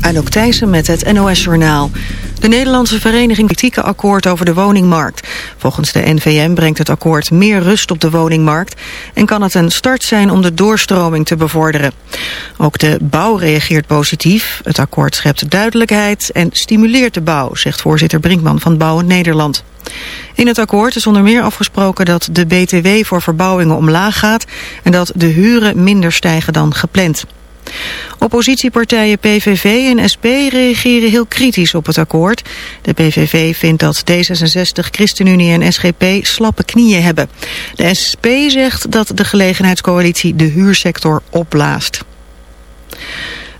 Anouk Thijssen met het NOS-journaal. De Nederlandse vereniging kritieke akkoord over de woningmarkt. Volgens de NVM brengt het akkoord meer rust op de woningmarkt... en kan het een start zijn om de doorstroming te bevorderen. Ook de bouw reageert positief. Het akkoord schept duidelijkheid en stimuleert de bouw... zegt voorzitter Brinkman van Bouwen Nederland. In het akkoord is onder meer afgesproken dat de BTW voor verbouwingen omlaag gaat... en dat de huren minder stijgen dan gepland. Oppositiepartijen PVV en SP reageren heel kritisch op het akkoord. De PVV vindt dat D66, ChristenUnie en SGP slappe knieën hebben. De SP zegt dat de gelegenheidscoalitie de huursector opblaast.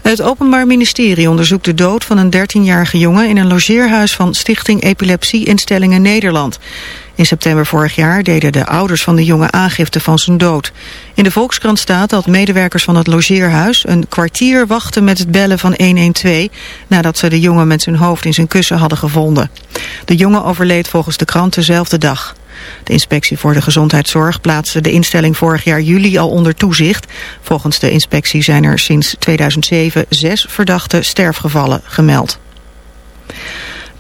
Het Openbaar Ministerie onderzoekt de dood van een 13-jarige jongen in een logeerhuis van Stichting Epilepsie Instellingen Nederland. In september vorig jaar deden de ouders van de jongen aangifte van zijn dood. In de Volkskrant staat dat medewerkers van het logeerhuis een kwartier wachten met het bellen van 112 nadat ze de jongen met zijn hoofd in zijn kussen hadden gevonden. De jongen overleed volgens de krant dezelfde dag. De inspectie voor de gezondheidszorg plaatste de instelling vorig jaar juli al onder toezicht. Volgens de inspectie zijn er sinds 2007 zes verdachte sterfgevallen gemeld.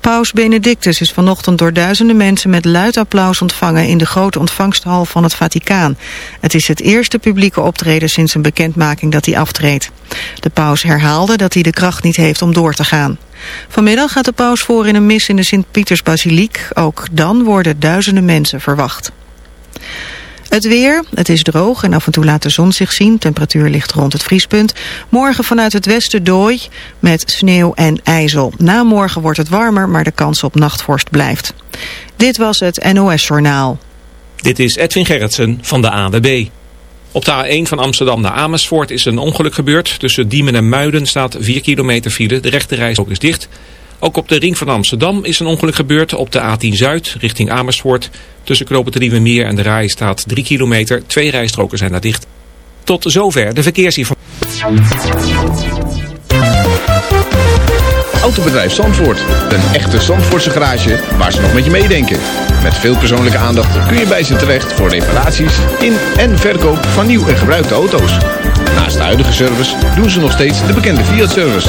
Paus Benedictus is vanochtend door duizenden mensen met luid applaus ontvangen in de grote ontvangsthal van het Vaticaan. Het is het eerste publieke optreden sinds een bekendmaking dat hij aftreedt. De paus herhaalde dat hij de kracht niet heeft om door te gaan. Vanmiddag gaat de paus voor in een mis in de Sint-Pietersbasiliek. Ook dan worden duizenden mensen verwacht. Het weer, het is droog en af en toe laat de zon zich zien. Temperatuur ligt rond het vriespunt. Morgen vanuit het westen dooi met sneeuw en ijzel. Na morgen wordt het warmer, maar de kans op nachtvorst blijft. Dit was het NOS Journaal. Dit is Edwin Gerritsen van de AWB. Op de A1 van Amsterdam naar Amersfoort is een ongeluk gebeurd. Tussen Diemen en Muiden staat 4 kilometer file. De rechte reis ook is dicht. Ook op de ring van Amsterdam is een ongeluk gebeurd op de A10 Zuid richting Amersfoort. Tussen Knopen en de Rai staat 3 kilometer. Twee rijstroken zijn daar dicht. Tot zover de verkeersinformatie. Autobedrijf Zandvoort. Een echte Zandvoortse garage waar ze nog met je meedenken. Met veel persoonlijke aandacht kun je bij ze terecht voor reparaties in en verkoop van nieuw en gebruikte auto's. Naast de huidige service doen ze nog steeds de bekende Fiat-service.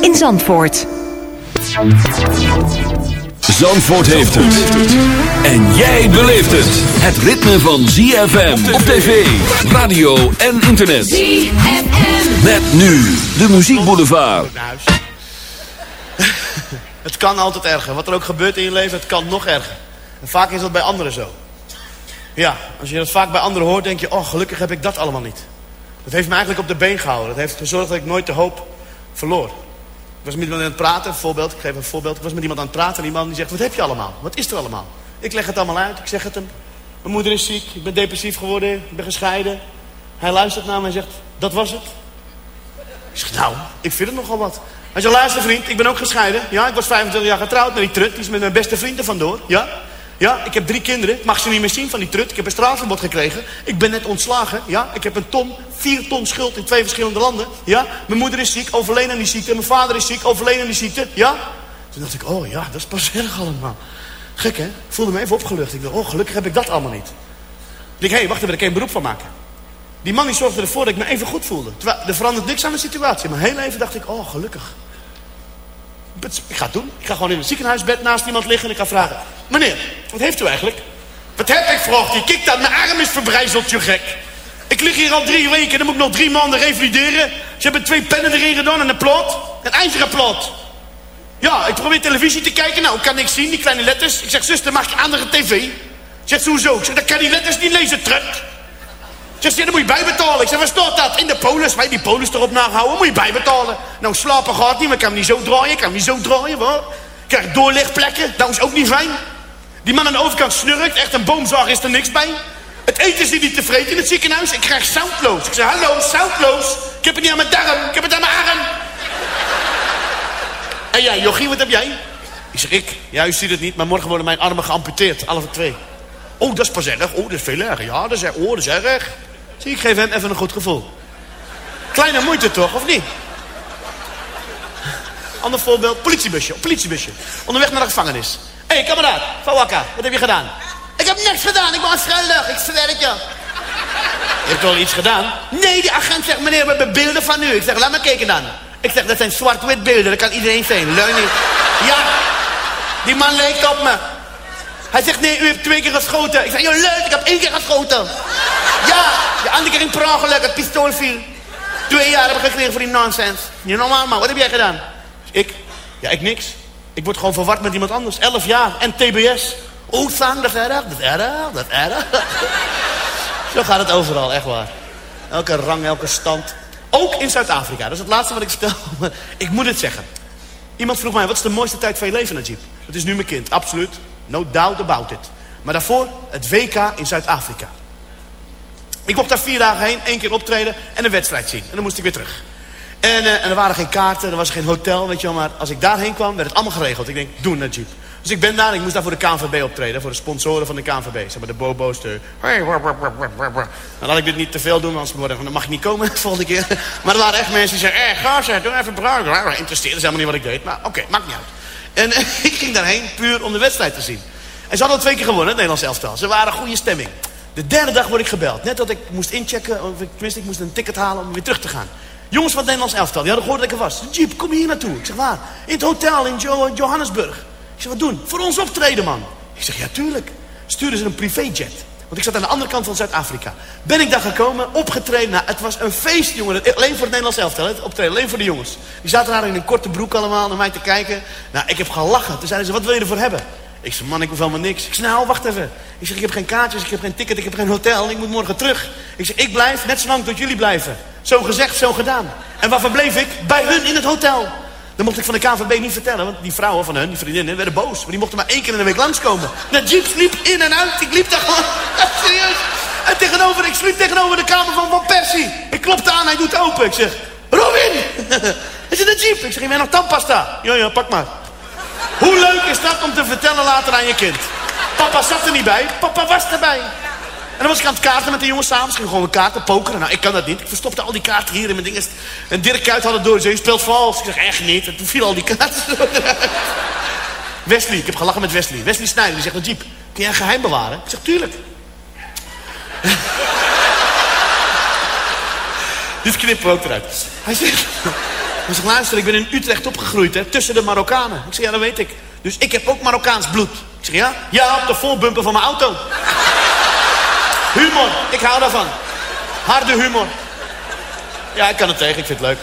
in Zandvoort. Zandvoort heeft het. En jij beleeft het. Het ritme van ZFM op tv, radio en internet. ZFM. Met nu de muziekboulevard. het kan altijd erger. Wat er ook gebeurt in je leven, het kan nog erger. En vaak is dat bij anderen zo. Ja, als je dat vaak bij anderen hoort, denk je... oh, gelukkig heb ik dat allemaal niet. Dat heeft me eigenlijk op de been gehouden. Dat heeft gezorgd dat ik nooit de hoop verloor. Ik was met iemand aan het praten, een voorbeeld. Ik geef een voorbeeld. Ik was met iemand aan het praten en die man die zegt... wat heb je allemaal? Wat is er allemaal? Ik leg het allemaal uit, ik zeg het hem. Mijn moeder is ziek, ik ben depressief geworden, ik ben gescheiden. Hij luistert naar me en zegt, dat was het? Ik zeg, nou, ik vind het nogal wat. Hij zegt, luister vriend, ik ben ook gescheiden. Ja, ik was 25 jaar getrouwd met die trut. Die is met mijn beste vriend er vandoor. Ja, ja, ik heb drie kinderen. Ik mag ze niet meer zien van die trut. Ik heb een straatverbod gekregen. Ik ben net ontslagen. Ja, ik heb een ton, vier ton schuld in twee verschillende landen. Ja, mijn moeder is ziek, overleden aan die ziekte. Mijn vader is ziek, overleden aan die ziekte. Ja. Toen dacht ik, oh ja, dat is pas erg allemaal. Gek hè? Ik voelde me even opgelucht. Ik dacht, oh gelukkig heb ik dat allemaal niet. Ik denk, hé, hey, wacht even, ik kan een beroep van maken. Die man die zorgde ervoor dat ik me even goed voelde. Terwijl, er verandert niks aan de situatie. Maar heel even dacht ik, oh gelukkig. Ik ga het doen. Ik ga gewoon in een ziekenhuisbed naast iemand liggen en ik ga vragen... Meneer, wat heeft u eigenlijk? Wat heb ik, vraagt hij. Kijk dan, mijn arm is verbrijzeld, je gek. Ik lig hier al drie weken, dan moet ik nog drie maanden revalideren. Ze hebben twee pennen erin gedaan en een plot. Een ijzeren plot. Ja, ik probeer televisie te kijken. Nou, ik kan niks zien, die kleine letters. Ik zeg, zuster, mag ik andere tv? Zegt ze, hoezo? Ik zeg, kan die letters niet lezen, trut. Ze, ja, dan moet je bijbetalen. Ik zeg, waar staat dat? In de polis. Wij die polis erop nahouden, moet je bijbetalen. Nou, slapen gaat niet, maar ik kan hem niet zo draaien. Ik kan niet zo draaien, hoor. Ik krijg doorlichtplekken. Dat is ook niet fijn. Die man aan de overkant snurkt. Echt een boomzaag is er niks bij. Het eten is niet tevreden in het ziekenhuis. Ik krijg zoutloos. Ik zeg, hallo, zoutloos. Ik heb het niet aan mijn darm. Ik heb het aan mijn arm. En jij, Jochie, wat heb jij? Ik zeg, ik? Ja, u ziet het niet, maar morgen worden mijn armen geamputeerd. Alle twee. Oh, dat is pas erg. Oh, dat is veel erger. Ja, dat is erg. Oh, dat is erg. Zie, ik geef hem even een goed gevoel. Kleine moeite toch, of niet? Ander voorbeeld, politiebusje, politiebusje. Onderweg naar de gevangenis. Hé, hey, kameraad, van Wakka, wat heb je gedaan? Ik heb niks gedaan, ik was schuldig, ik zweer het je. Je hebt toch iets gedaan? Nee, die agent zegt, meneer, we hebben beelden van u. Ik zeg, laat me kijken dan. Ik zeg, dat zijn zwart-wit beelden, dat kan iedereen zijn. Leun niet. Ja, die man lijkt op me. Hij zegt, nee, u heeft twee keer geschoten. Ik zeg, joh, leuk, ik heb één keer geschoten. Ja, de andere keer in per ongeluk, het pistool viel. Twee jaar heb ik gekregen voor die nonsense. Niet normaal, man. Wat heb jij gedaan? Ik? Ja, ik niks. Ik word gewoon verward met iemand anders. Elf jaar en TBS. Oeh, Sang, dat is erg, dat is erg, dat is erg. Zo gaat het overal, echt waar. Elke rang, elke stand. Ook in Zuid-Afrika. Dat is het laatste wat ik stel. Ik moet het zeggen. Iemand vroeg mij, wat is de mooiste tijd van je leven, Najib? Dat is nu mijn kind, absoluut. No doubt about it. Maar daarvoor het WK in Zuid-Afrika. Ik mocht daar vier dagen heen, één keer optreden en een wedstrijd zien. En dan moest ik weer terug. En, eh, en er waren geen kaarten, er was geen hotel, weet je wel. Maar als ik daarheen kwam, werd het allemaal geregeld. Ik denk, doe Najib. Dus ik ben daar, ik moest daar voor de KNVB optreden. Voor de sponsoren van de KNVB. Zeg maar de bobo's, de... Nou, ik dit niet te veel doen, worden- dan mag niet komen de volgende keer. Maar er waren echt mensen die zeggen, eh, ga zeg, doe even bruin. Interesseerde ze helemaal niet wat ik deed. Maar oké, maakt niet uit. En ik ging daarheen puur om de wedstrijd te zien. En ze hadden al twee keer gewonnen, het Nederlands elftal. Ze waren goede stemming. De derde dag word ik gebeld. Net dat ik moest inchecken, of ik, tenminste ik moest een ticket halen om weer terug te gaan. Jongens van het Nederlands elftal, die hadden gehoord dat ik er was. Jeep, kom hier naartoe. Ik zeg, waar? In het hotel in Jo- Johannesburg. Ik zeg, wat doen? Voor ons optreden, man. Ik zeg, ja, tuurlijk. Stuurden ze een privéjet. Want ik zat aan de andere kant van Zuid-Afrika. Ben ik daar gekomen, opgetreden. Nou, het was een feest, jongen. Alleen voor het Nederlands elftal, hè, optreden. Alleen voor de jongens. Die zaten daar in een korte broek allemaal naar mij te kijken. Nou, ik heb gelachen. Toen zeiden ze, wat wil je ervoor hebben? Ik zei, man, ik hoef helemaal niks. Ik zei, nou, wacht even. Ik zeg, ik heb geen kaartjes, ik heb geen ticket, ik heb geen hotel. Ik moet morgen terug. Ik zeg, ik blijf net zo lang tot jullie blijven. Zo gezegd, zo gedaan. En waar verbleef ik? Bij hun in het hotel. Dat mocht ik van de KVB niet vertellen, want die vrouwen van hun, die vriendinnen, werden boos. Maar die mochten maar één keer in de week langskomen. De jeep liep in en uit, ik liep daar gewoon, serieus. En tegenover, ik sliep tegenover de kamer van Van Persie. Ik klopte aan, hij doet open. Ik zeg, Robin, is het een jeep? Ik zeg, je bent nog tandpasta? Ja, ja, pak maar. Hoe leuk is dat om te vertellen later aan je kind? Papa zat er niet bij, papa was erbij. En dan was ik aan het kaarten met de jongens samen. Ze gingen gewoon kaarten pokeren. Nou, ik kan dat niet. Ik verstopte al die kaarten hier in mijn dingen. En Dirk Kuyt had het door. Ze speelt vals. Ik zeg, echt niet. En toen viel al die kaarten. Wesley, ik heb gelachen met Wesley. Wesley Snijder, die zegt, "Nou, Jeep, kun jij een geheim bewaren? Ik zeg, tuurlijk. Dit knippen we ook eruit. Hij zegt, hij zegt, luister, ik ben in Utrecht opgegroeid, hè, tussen de Marokkanen. Ik zeg, ja, dat weet ik. Dus ik heb ook Marokkaans bloed. Ik zeg, ja? Ja, op de voorbumper van mijn auto. Humor, ik hou daarvan. Harde humor. Ja, ik kan het tegen, ik vind het leuk.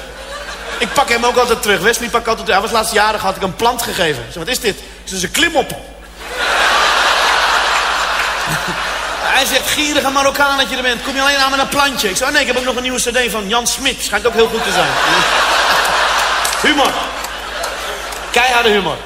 Ik pak hem ook altijd terug. Wesley pak altijd terug. Hij was laatst jarig, had ik een plant gegeven. Ik zeg, wat is dit? Het is een klimop. Hij zegt, gierige Marokkaan dat je er bent. Kom je alleen aan met een plantje? Ik zeg, oh nee, ik heb ook nog een nieuwe cd van Jan Smit. Schijnt ook heel goed te zijn. Humor. Keiharde humor.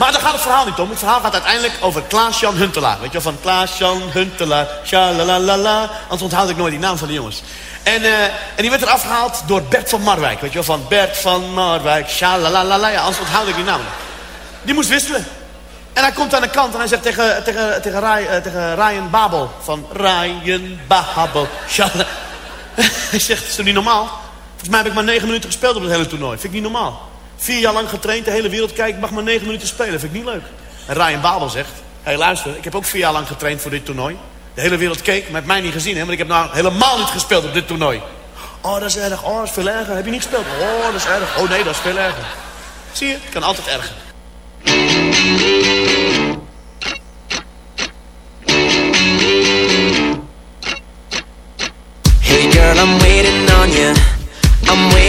Maar daar gaat het verhaal niet om. Het verhaal gaat uiteindelijk over Klaas-Jan Huntelaar. Weet je wel, van Klaas-Jan Huntelaar. Shalalala. Anders onthoud ik nooit die naam van de jongens. En, eh, en die werd eraf gehaald door Bert van Marwijk. Weet je wel, van Bert van Marwijk. Shalalala. Ja, anders onthoud ik die naam. Die moest wisselen. En hij komt aan de kant en hij zegt tegen, tegen, tegen, eh, tegen Ryan Babel. Van Ryan Babel. Hij zegt, is dat niet normaal? Volgens mij heb ik maar negen minuten gespeeld op het hele toernooi. Vind ik niet normaal. Vier jaar lang getraind, de hele wereld kijkt, mag maar negen minuten spelen. Vind ik niet leuk. En Ryan Babel zegt, hé hey, luister, ik heb ook vier jaar lang getraind voor dit toernooi. De hele wereld keek, maar heeft mij niet gezien, hè, want ik heb nou helemaal niet gespeeld op dit toernooi. Oh, dat is erg. Oh, dat is veel erger. Heb je niet gespeeld? Oh, dat is erg. Oh nee, dat is veel erger. Zie je, kan altijd erger. Hey girl, I'm waiting on you.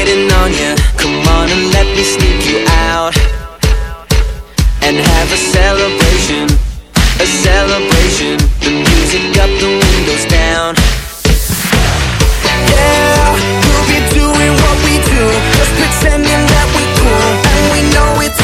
hitting on ya. Come on and let me sneak you out And have a celebration A celebration. The music up, the windows down. Yeah, we'll be doing what we do. Just pretending that we're cool. And we know it's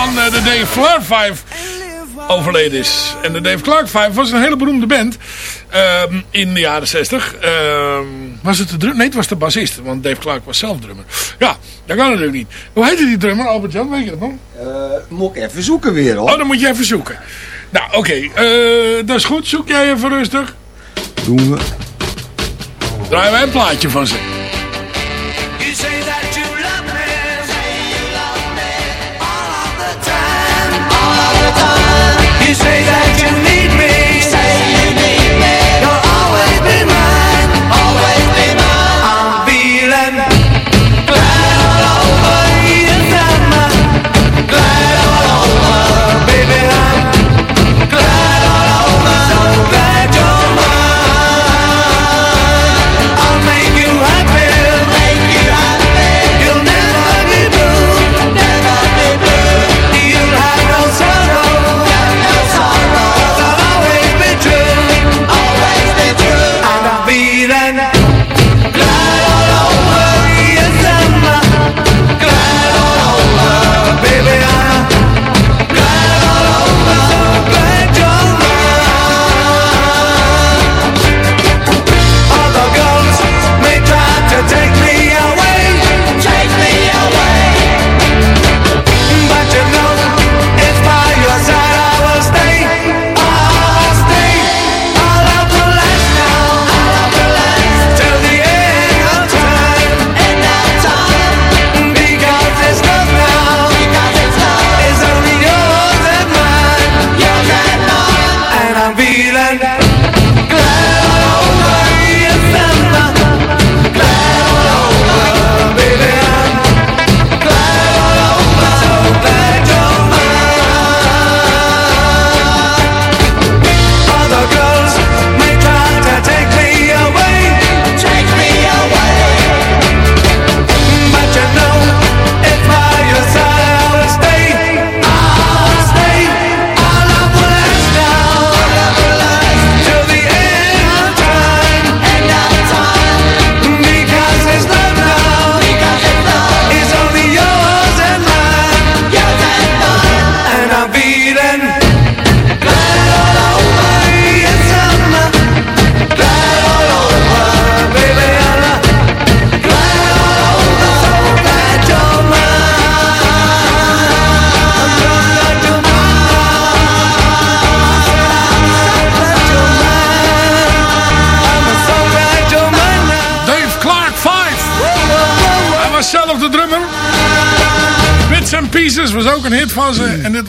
Eh, de Dave Clark 5 overleden is. En de Dave Clark 5 was een hele beroemde band ehm, in de jaren 60. Ehm, was het de drummer? Nee, het was de bassist, want Dave Clark was zelf drummer. Ja, dat kan natuurlijk niet. Hoe heette die drummer, Albert-Jan? Weet je dat nog? Eh, moet ik even zoeken weer, hoor. Oh, dan moet je even zoeken. Nou, oké. Eh, dat is goed. Zoek jij even rustig. Doen we. Draaien wij een plaatje van ze. zijn that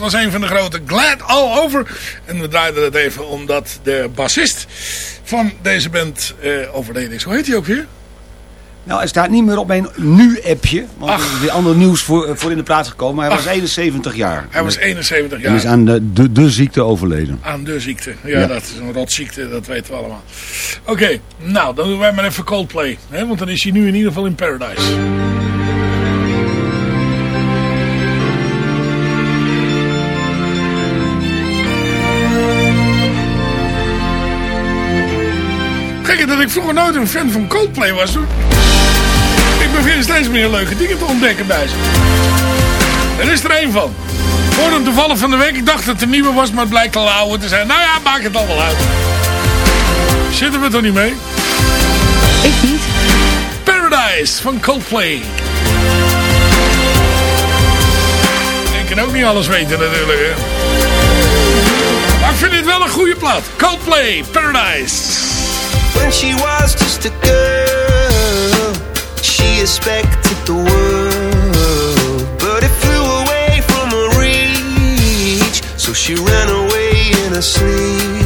was een van de grote Glad All Over. En we draaiden het even omdat de bassist van deze band eh, overleden is. Hoe heet hij ook weer? Nou, hij staat niet meer op mijn nu-appje. Want er is weer ander nieuws voor, voor in de plaats gekomen. Hij was 71 jaar. Hij was 71 En is jaar aan de, de, de ziekte overleden. aan de ziekte. Ja, Ja. dat is een rotziekte, dat weten we allemaal. Oké, nou, dan doen wij maar even Coldplay. Hè, want dan is hij nu in ieder geval in Paradise. Dat ik vroeger nooit een fan van Coldplay was. Hoor. Ik begin steeds meer leuke dingen te ontdekken bij ze. Er is er één van. Hoorde hem toevallig van de week. Ik dacht dat het een nieuwe was, maar het blijkt al oude te zijn. Nou ja, maakt het allemaal uit. Zitten we toch niet mee? Ik niet. Paradise van Coldplay. Ik kan ook niet alles weten natuurlijk, hè. Maar ik vind dit wel een goede plaat. Coldplay, Paradise. When she was just a girl, she expected the world, but it flew away from her reach. So she ran away in her sleep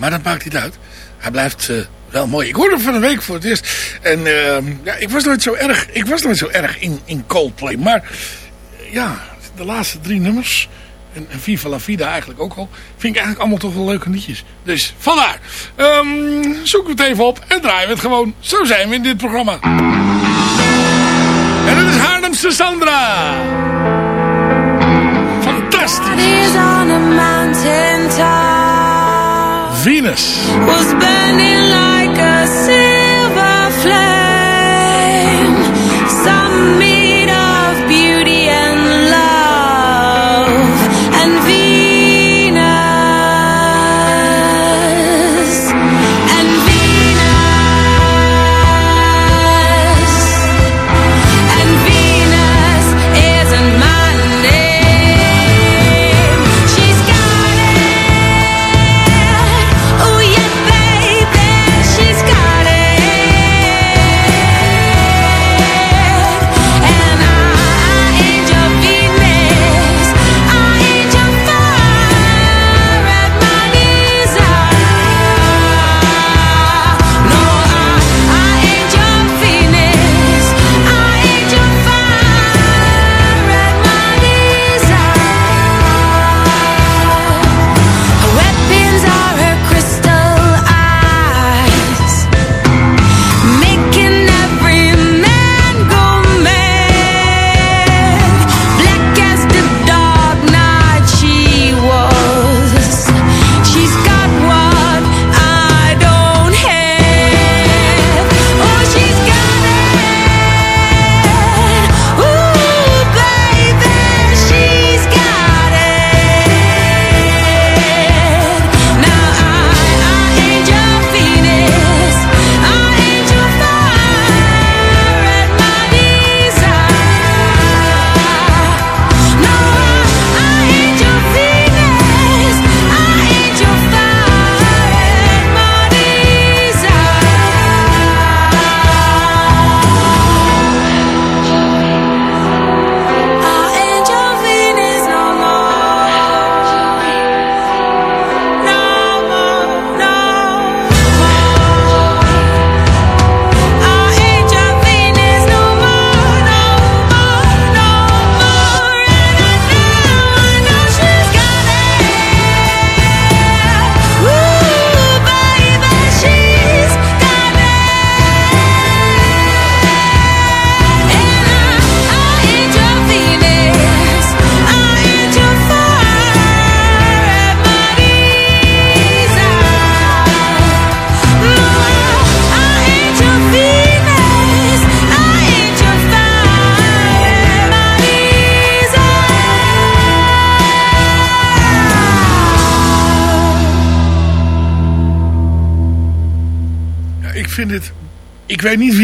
maar dat maakt niet uit. Hij blijft eh, wel mooi. Ik hoorde hem van een week voor het eerst. En ehm, ja, ik was nooit zo erg, ik was nooit zo erg in, in Coldplay. Maar eh, ja, de laatste drie nummers En, en Viva la Vida eigenlijk ook al. Vind ik eigenlijk allemaal toch wel leuke liedjes. Dus vandaar. Ehm zoeken we het even op en draaien we het gewoon. Zo zijn we in dit programma. En dat is Haarlemse Sandra. Fantastisch. Venus. was burning like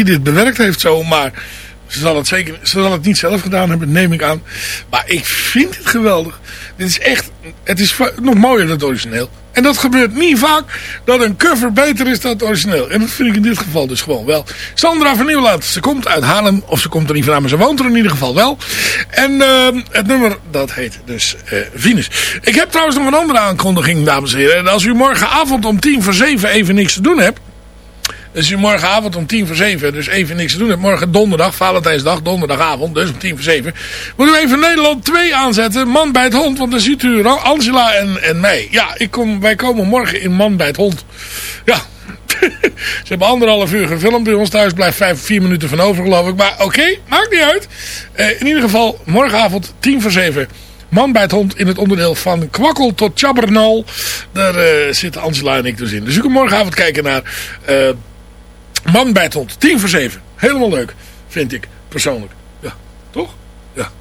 dit bewerkt heeft zo, maar... Ze zal, het zeker, ze zal het niet zelf gedaan hebben, neem ik aan. Maar ik vind het geweldig. Dit is echt... Het is nog mooier dan het origineel. En dat gebeurt niet vaak dat een cover beter is dan het origineel. En dat vind ik in dit geval dus gewoon wel. Sandra van Nieuwlaat, ze komt uit Haarlem. Of ze komt er niet vandaan, maar ze woont er in ieder geval wel. En eh, het nummer, dat heet dus eh Venus. Ik heb trouwens nog een andere aankondiging, dames en heren. En als u morgenavond om tien voor zeven even niks te doen hebt... Dus u morgenavond om tien voor zeven, dus even niks te doen. Morgen donderdag, Valentijnsdag, donderdagavond, dus om tien voor zeven. Moet u even Nederland 2 aanzetten, Man bij het Hond. Want dan ziet u Angela en, en mij. Ja, ik kom, wij komen morgen in Man bij het Hond. Ja, ze hebben anderhalf uur gefilmd bij ons thuis. Blijft vijf, vier minuten van over geloof ik. Maar oké, maakt niet uit. Eh, in ieder geval, morgenavond tien voor zeven. Man bij het hond in het onderdeel van Kwakkel tot Chabbernal. Daar eh, zitten Angela en ik dus in. Dus u kunt morgenavond kijken naar eh, Man hond. Tien voor zeven. Helemaal leuk, vind ik persoonlijk. Ja, toch? Ja.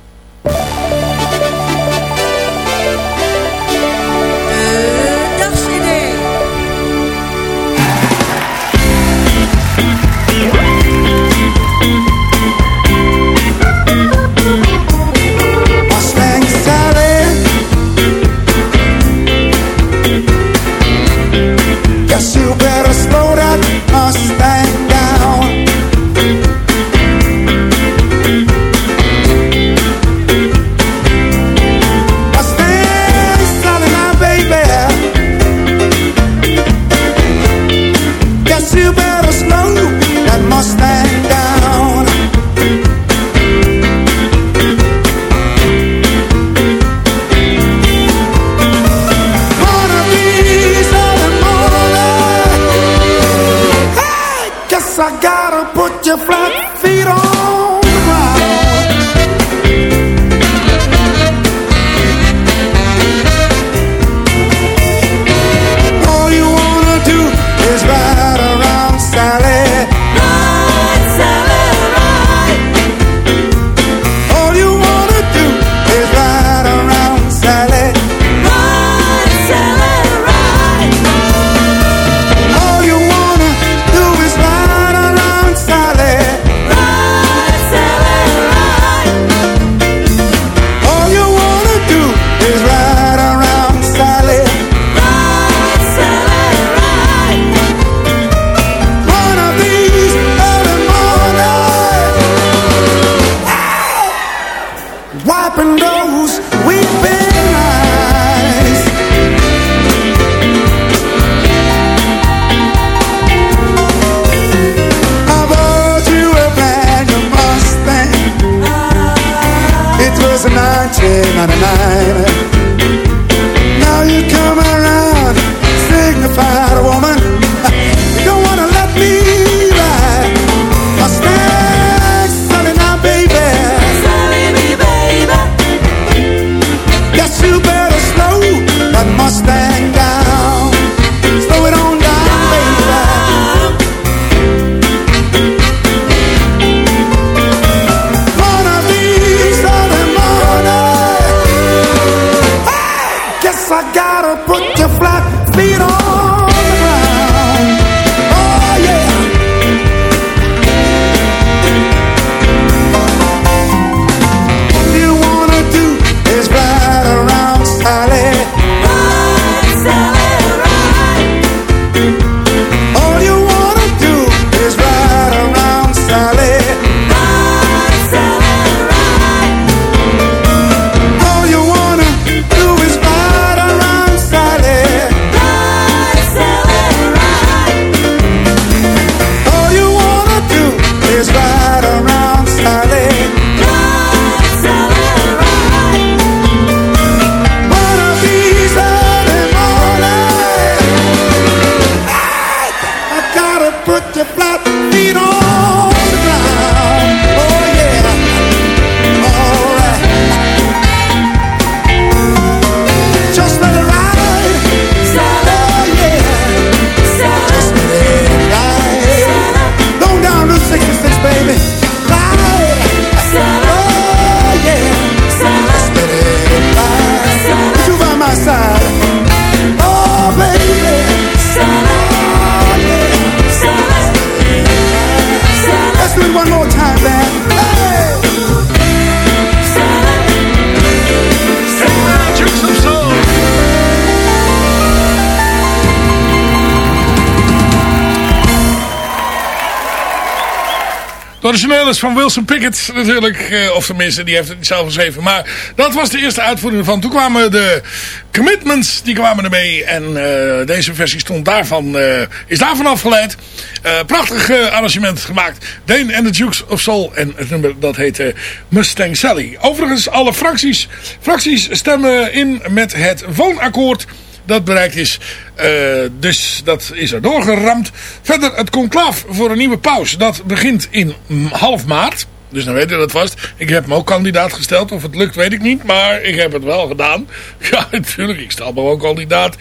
put your flat feet on. Origineel is van Wilson Pickett natuurlijk. eh, Of tenminste, die heeft het niet zelf geschreven. Maar dat was de eerste uitvoering ervan. Toen kwamen de commitments, die kwamen ermee. En eh, deze versie stond daarvan, eh, is daarvan afgeleid. Eh, prachtig arrangement gemaakt. Dane en de Dukes of Soul. En het nummer dat heette Mustang Sally. Overigens, alle fracties, fracties stemmen in met het woonakkoord dat bereikt is. Eh, dus dat is er doorgeramd. Verder het conclaaf voor een nieuwe paus. Dat begint in half maart. Dus dan weet je dat vast. Ik heb me ook kandidaat gesteld. Of het lukt weet ik niet. Maar ik heb het wel gedaan. Ja, natuurlijk. Ik stel me ook kandidaat.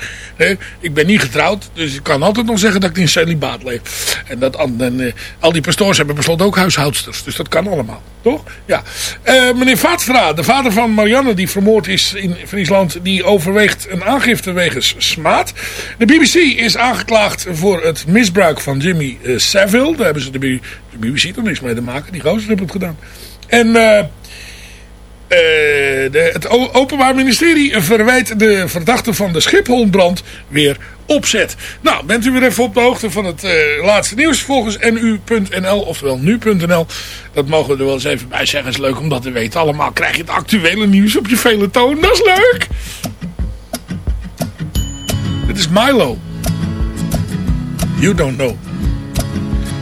Ik ben niet getrouwd. Dus ik kan altijd nog zeggen dat ik in celibaat leef. En, dat, en, eh, al die pastoors hebben besloten ook huishoudsters. Dus dat kan allemaal. Toch? Ja. Eh, meneer Vaatstra, de vader van Marianne die vermoord is in Friesland. Die overweegt een aangifte wegens smaad. De BBC is aangeklaagd voor het misbruik van Jimmy eh, Savile. Daar hebben ze de, de BBC toch niks mee te maken. Die gozer heeft het gedaan. En... eh, de, het Openbaar Ministerie verwijt de verdachte van de Schipholbrand weer opzet. Nou, bent u weer even op de hoogte van het eh, laatste nieuws volgens nu.nl, oftewel nu.nl. Dat mogen we er wel eens even bij zeggen. is leuk om dat te weten. Allemaal krijg je het actuele nieuws op je vele toon. Dat is leuk! Dit is Milo. You don't know.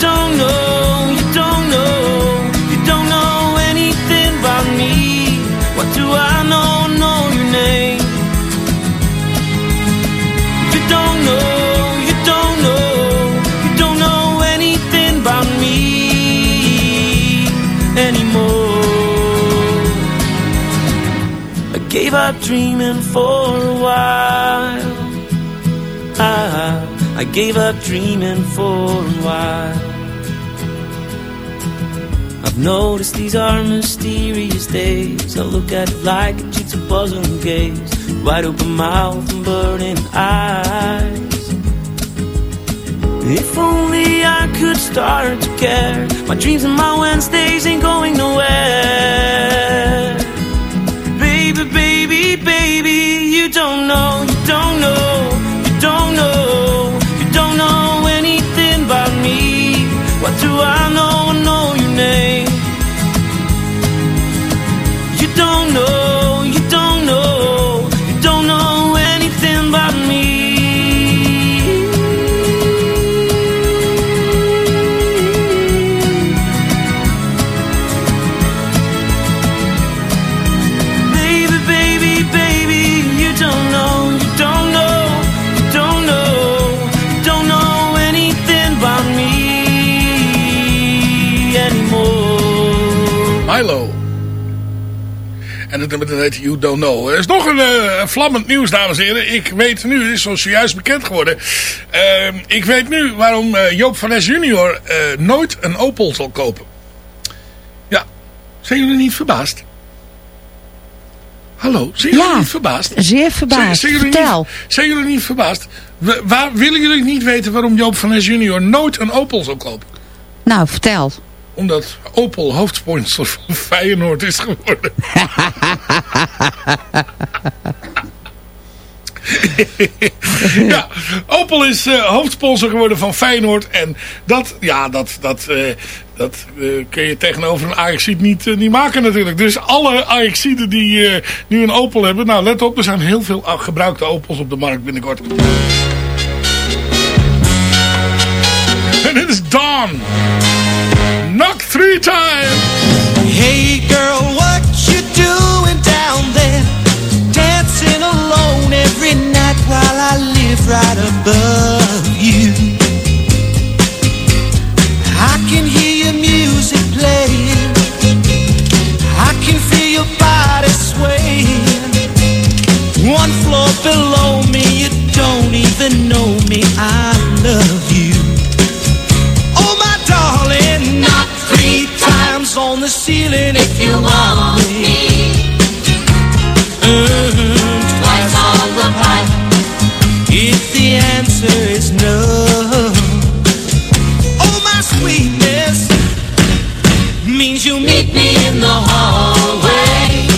Don't know, you don't know, you don't know anything about me. What do I know? Know your name. You don't know, you don't know, you don't know anything about me anymore. I gave up dreaming for a while. I, I gave up dreaming for a while. I've noticed these are mysterious days. I look at it like a jigsaw puzzle and gaze. Wide open mouth and burning eyes. If only I could start to care. My dreams and my Wednesdays ain't going nowhere. Baby, baby, baby, you don't know, you don't know, do I know? Know your name. You don't know, nummer dat heet You Don't Know. Er is nog een eh, vlammend nieuws, dames en heren. Ik weet nu, het is zojuist bekend geworden. eh, ik weet nu waarom eh, Joop van Es junior nooit een Opel zal kopen. Ja, zijn jullie niet verbaasd? Hallo, zijn jullie Ja, niet verbaasd? zeer verbaasd. Zijn, jullie Vertel. Niet, zijn jullie niet verbaasd? We- waar, willen jullie niet weten waarom Joop van Es junior nooit een Opel zal kopen? Nou, vertel. Omdat Opel hoofdsponsor van Feyenoord is geworden. ja, Opel is eh, hoofdsponsor geworden van Feyenoord. En dat, ja, dat, dat, eh, dat eh, kun je tegenover een Ajaxiet niet, niet maken natuurlijk. Dus alle Ajaxieten die nu een Opel hebben. Nou, let op, er zijn heel veel ah, gebruikte Opels op de markt binnenkort. En dit is Dawn. Knock three times. Hey girl, what you doing down there? Dancing alone every night while I live right above you. I can hear your music playing. I can feel your body swaying. One floor below me, you don't even know me. I love on the ceiling if you want me. Mm, twice on the pipe if the answer is no. Oh my sweetness means you meet me in the hallway.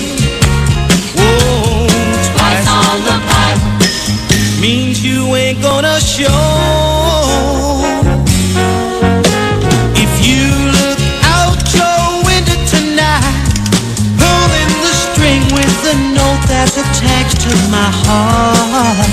Whoa, twice on the pipe means you ain't gonna show. To my heart.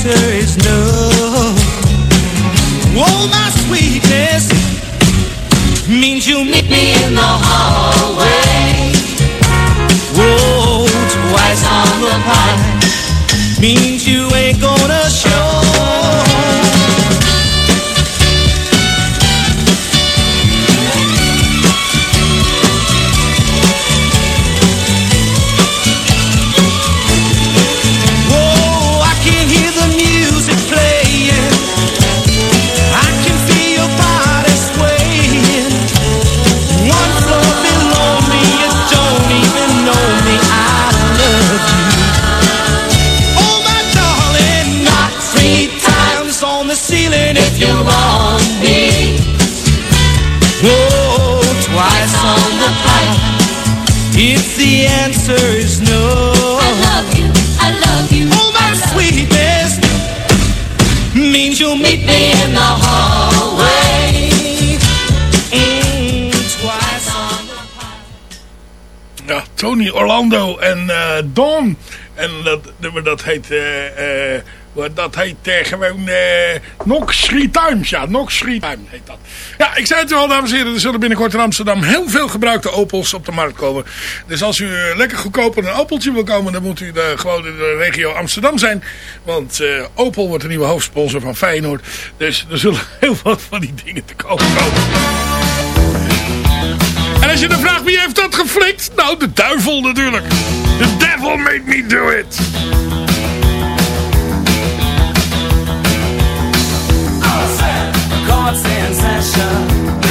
Answer is no. Oh my sweetness means you meet me in the hallway. Whoa, twice on the pipe means Tony Orlando en eh Dawn. En dat nummer dat heet... eh, eh, dat heet gewoon... Nog Three Times. Ja, Nog Three Times heet dat. Ja, ik zei het al, dames en heren. Er zullen binnenkort in Amsterdam heel veel gebruikte Opels op de markt komen. Dus als u lekker goedkoop aan een Opeltje wil komen... dan moet u eh, gewoon in de regio Amsterdam zijn. Want Opel wordt de nieuwe hoofdsponsor van Feyenoord. Dus er zullen heel wat van die dingen te koop komen. En als je dan vraagt wie heeft dat geflikt? Nou, de duivel natuurlijk. The devil made me do it. Caught sensation.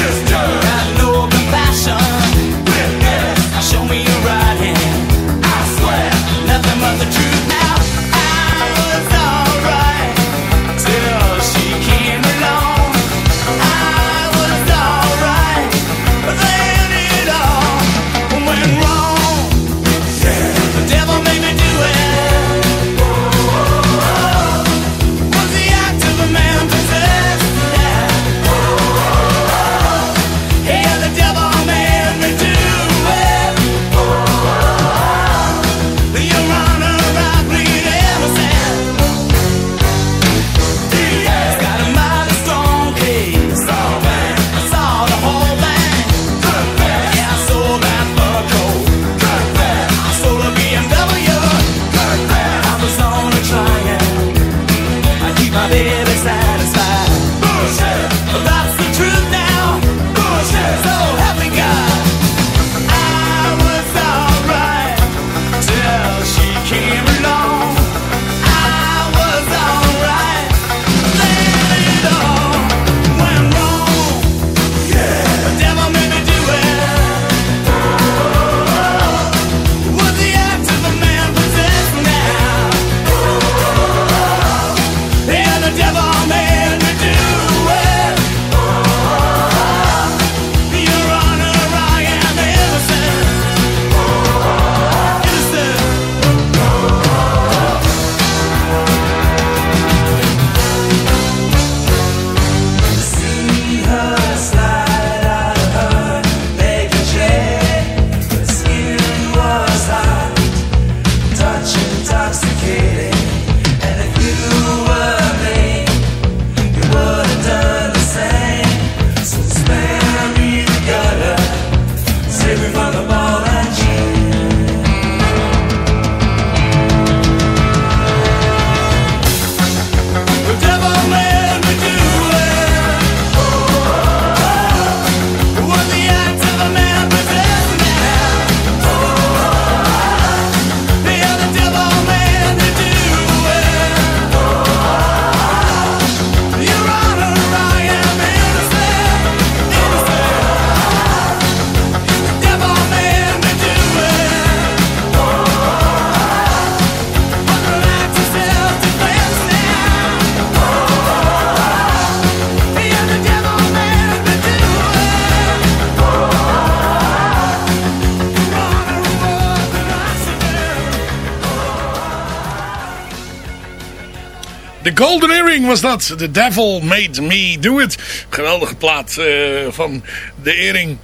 Golden Earring was dat. The Devil Made Me Do It. Geweldige plaat eh, van de Earring.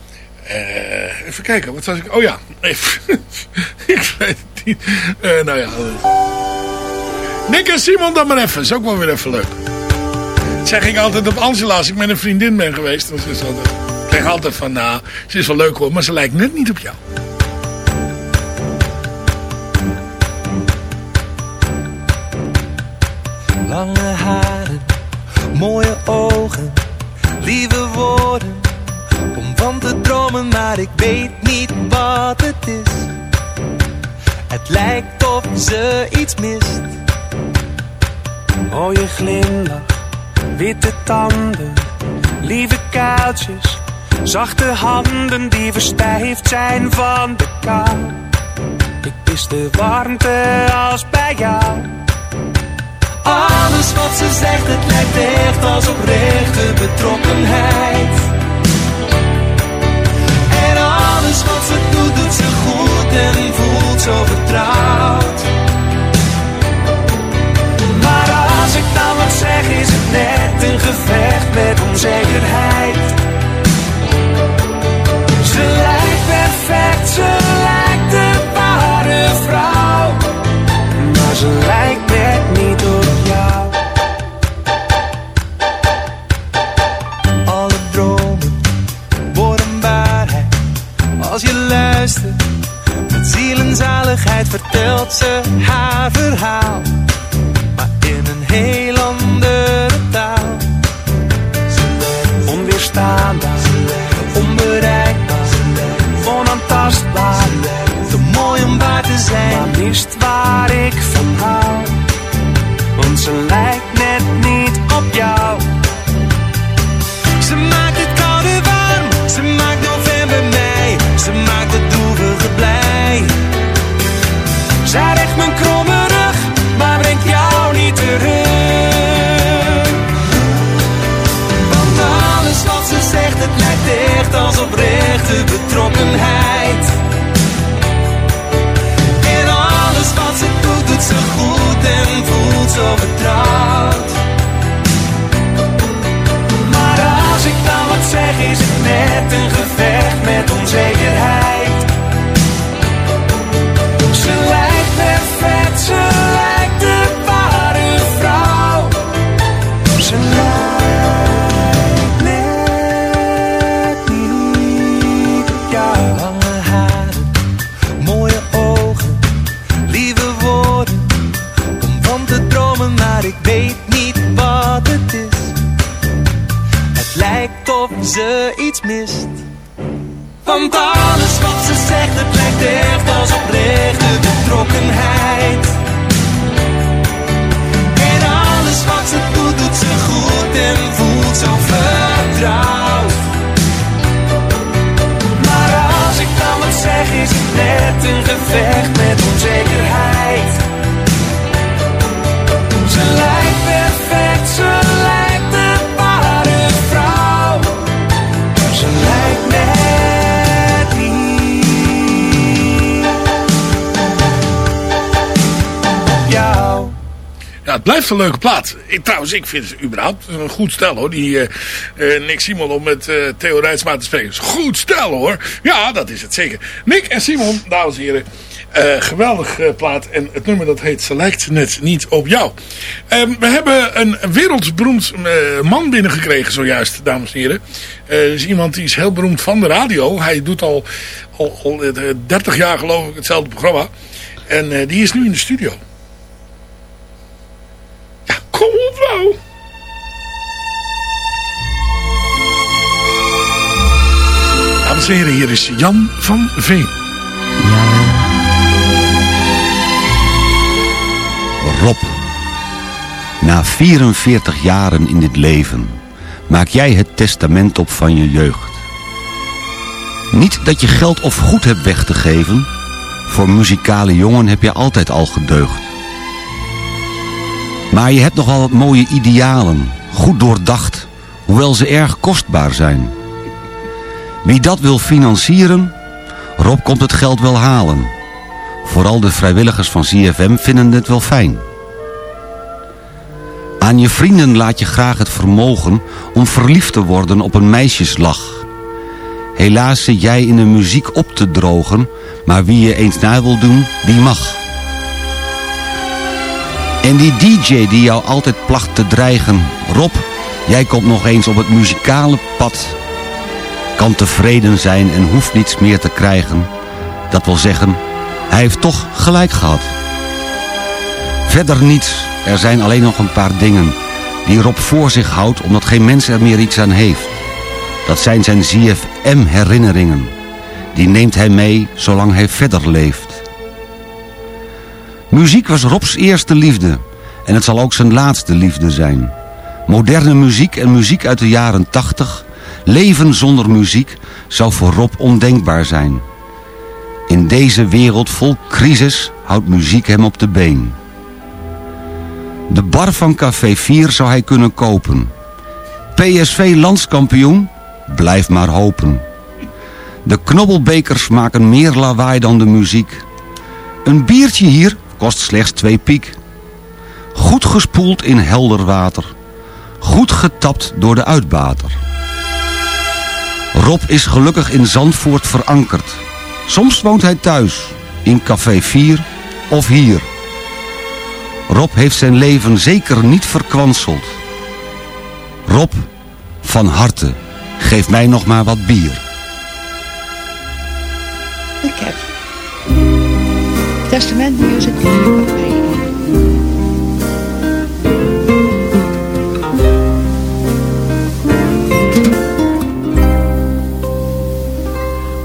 Eh, even kijken, wat was ik... Oh ja, ik weet. Eh, nou ja. Nick en Simon dan maar even. Is ook wel weer even leuk. Zij ging altijd op Angela als ik met een vriendin ben geweest. Dan is ik zeg altijd van, nou, ze is wel leuk hoor, maar ze lijkt net niet op jou. Lange haren, mooie ogen, lieve woorden. Om van te dromen, maar ik weet niet wat het is. Het lijkt of ze iets mist. Mooie glimlach, witte tanden, lieve kuiltjes. Zachte handen die verstijfd zijn van de kou. Ik mis de warmte als bij jou. Alles wat ze zegt, het lijkt echt als oprechte betrokkenheid. En alles wat ze doet, doet ze goed en voelt zo vertrouwd. Maar als ik dan wat zeg, is het net een gevecht met onzekerheid. Ze lijkt perfect, ze lijkt de ware vrouw. lijkt ze haar verhaal, maar in een heel andere taal. Onweerstaanbaar, onbereikbaar, onaantastbaar. Te mooi om waar te zijn, maar waar ik van hou. Want ze een leuke plaat. Trouwens, ik vind het überhaupt een goed stel hoor. Die eh eh, Nick Simon om met eh Theo Rijtsma te een Goed stel hoor. Ja, dat is het zeker. Nick en Simon, dames en heren. geweldig plaat. En het nummer dat heet lijkt net niet op jou. Ehm, we hebben een wereldberoemd man binnengekregen zojuist, dames en heren. Is iemand die is heel beroemd van de radio. Hij doet al, al, al eh, 30 jaar geloof ik hetzelfde programma. En die is nu in de studio. Dames en heren, hier is Jan van Veen. Rob, na 44 jaren in dit leven maak jij het testament op van je jeugd. Niet dat je geld of goed hebt weg te geven, voor muzikale jongen heb je altijd al gedeugd. Maar je hebt nogal wat mooie idealen, goed doordacht, hoewel ze erg kostbaar zijn. Wie dat wil financieren, Rob komt het geld wel halen. Vooral de vrijwilligers van CFM vinden het wel fijn. Aan je vrienden laat je graag het vermogen om verliefd te worden op een meisjeslach. Helaas zit jij in de muziek op te drogen, maar wie je eens na wil doen, die mag. En die DJ die jou altijd placht te dreigen, Rob, jij komt nog eens op het muzikale pad. Kan tevreden zijn en hoeft niets meer te krijgen. Dat wil zeggen, hij heeft toch gelijk gehad. Verder niets, er zijn alleen nog een paar dingen die Rob voor zich houdt omdat geen mens er meer iets aan heeft. Dat zijn zijn ZFM-herinneringen. Die neemt hij mee zolang hij verder leeft. Muziek was Robs eerste liefde en het zal ook zijn laatste liefde zijn. Moderne muziek en muziek uit de jaren 80, leven zonder muziek, zou voor Rob ondenkbaar zijn. In deze wereld vol crisis houdt muziek hem op de been. De bar van Café 4 zou hij kunnen kopen. PSV landskampioen? Blijf maar hopen. De knobbelbekers maken meer lawaai dan de muziek. Een biertje hier kost slechts twee piek. Goed gespoeld in helder water. Goed getapt door de uitbater. Rob is gelukkig in Zandvoort verankerd. Soms woont hij thuis, in Café 4 of hier. Rob heeft zijn leven zeker niet verkwanseld. Rob, van harte, geef mij nog maar wat bier. Ik heb Testament Music.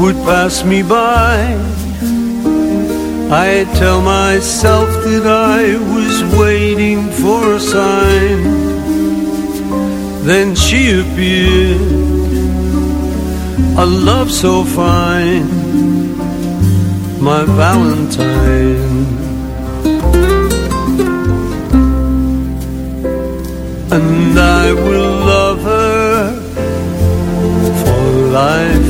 would pass me by. I tell myself that I was waiting for a sign. Then she appeared, a love so fine, my Valentine. And I will love her for life.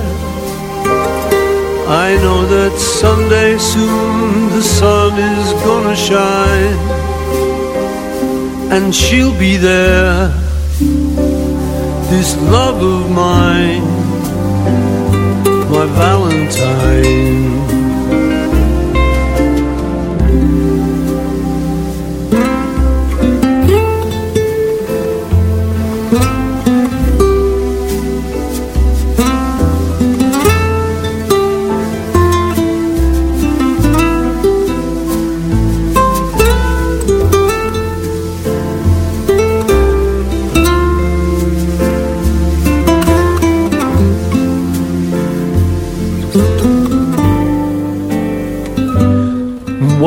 I know that someday soon the sun is gonna shine and she'll be there. This love of mine, my Valentine.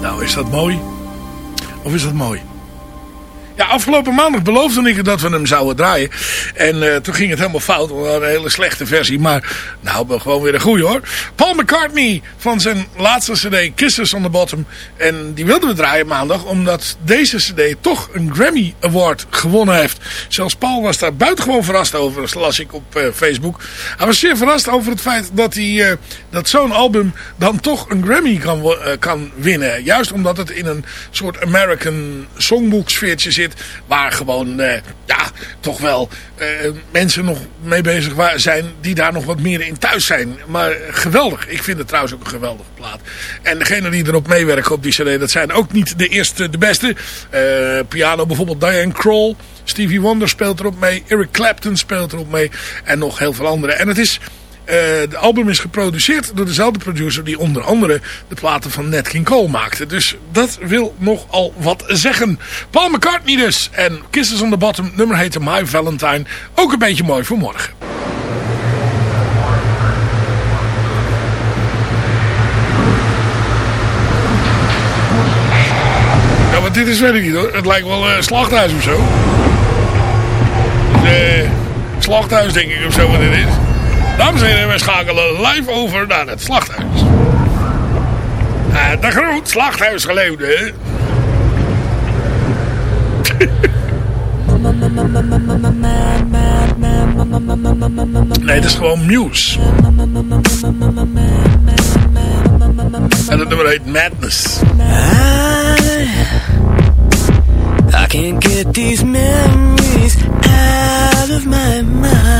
Nou, is dat mooi? Of is dat mooi? Afgelopen maandag beloofde ik dat we hem zouden draaien. En eh, toen ging het helemaal fout. We hadden een hele slechte versie. Maar nou, we gewoon weer een goeie hoor. Paul McCartney van zijn laatste cd Kisses on the Bottom. En die wilden we draaien maandag. Omdat deze cd toch een Grammy Award gewonnen heeft. Zelfs Paul was daar buitengewoon verrast over. Las ik op eh, Facebook. Hij was zeer verrast over het feit dat, hij, eh, dat zo'n album dan toch een Grammy kan, kan winnen. Juist omdat het in een soort American Songbook sfeertje zit. Waar gewoon, eh, ja, toch wel eh, mensen nog mee bezig zijn die daar nog wat meer in thuis zijn. Maar geweldig. Ik vind het trouwens ook een geweldige plaat. En degenen die erop meewerken op die cd, dat zijn ook niet de eerste, de beste. Eh, piano bijvoorbeeld Diane Kroll. Stevie Wonder speelt erop mee. Eric Clapton speelt erop mee. En nog heel veel anderen. En het is... eh, de album is geproduceerd door dezelfde producer die onder andere de platen van Nat King Cole maakte. Dus dat wil nogal wat zeggen. Paul McCartney dus. En Kisses on the Bottom, nummer heette My Valentine. Ook een beetje mooi voor morgen. Ja, wat dit is weet ik niet hoor. Het lijkt wel een slachthuis of zo. Eh, slachthuis denk ik of zo wat dit is. Dames en heren, wij schakelen live over naar het slachthuis. Eh, de groot slachthuis geleefde. hè? Nee, dat is gewoon Muse. Het nummer heet Madness. I can't get these memories out of my mind.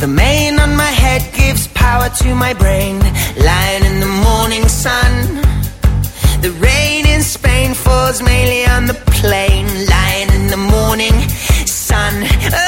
The mane on my head gives power to my brain. Lying in the morning sun. The rain in Spain falls mainly on the plain. Lying in the morning sun.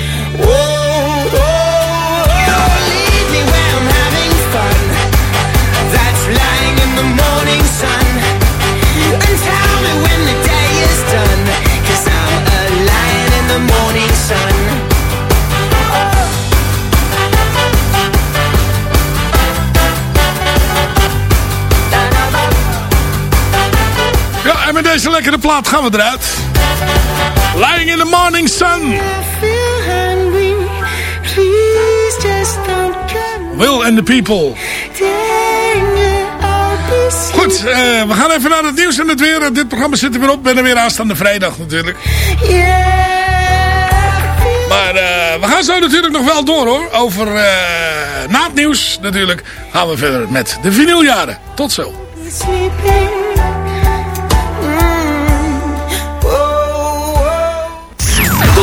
Deze lekkere plaat gaan we eruit. Lying in the morning sun. Will and the people. Goed, eh, we gaan even naar het nieuws en het weer. Dit programma zit er weer op. Ben er weer aanstaande vrijdag natuurlijk. Maar eh, we gaan zo natuurlijk nog wel door hoor. Over eh, na het nieuws natuurlijk gaan we verder met de vinyljaren. Tot zo.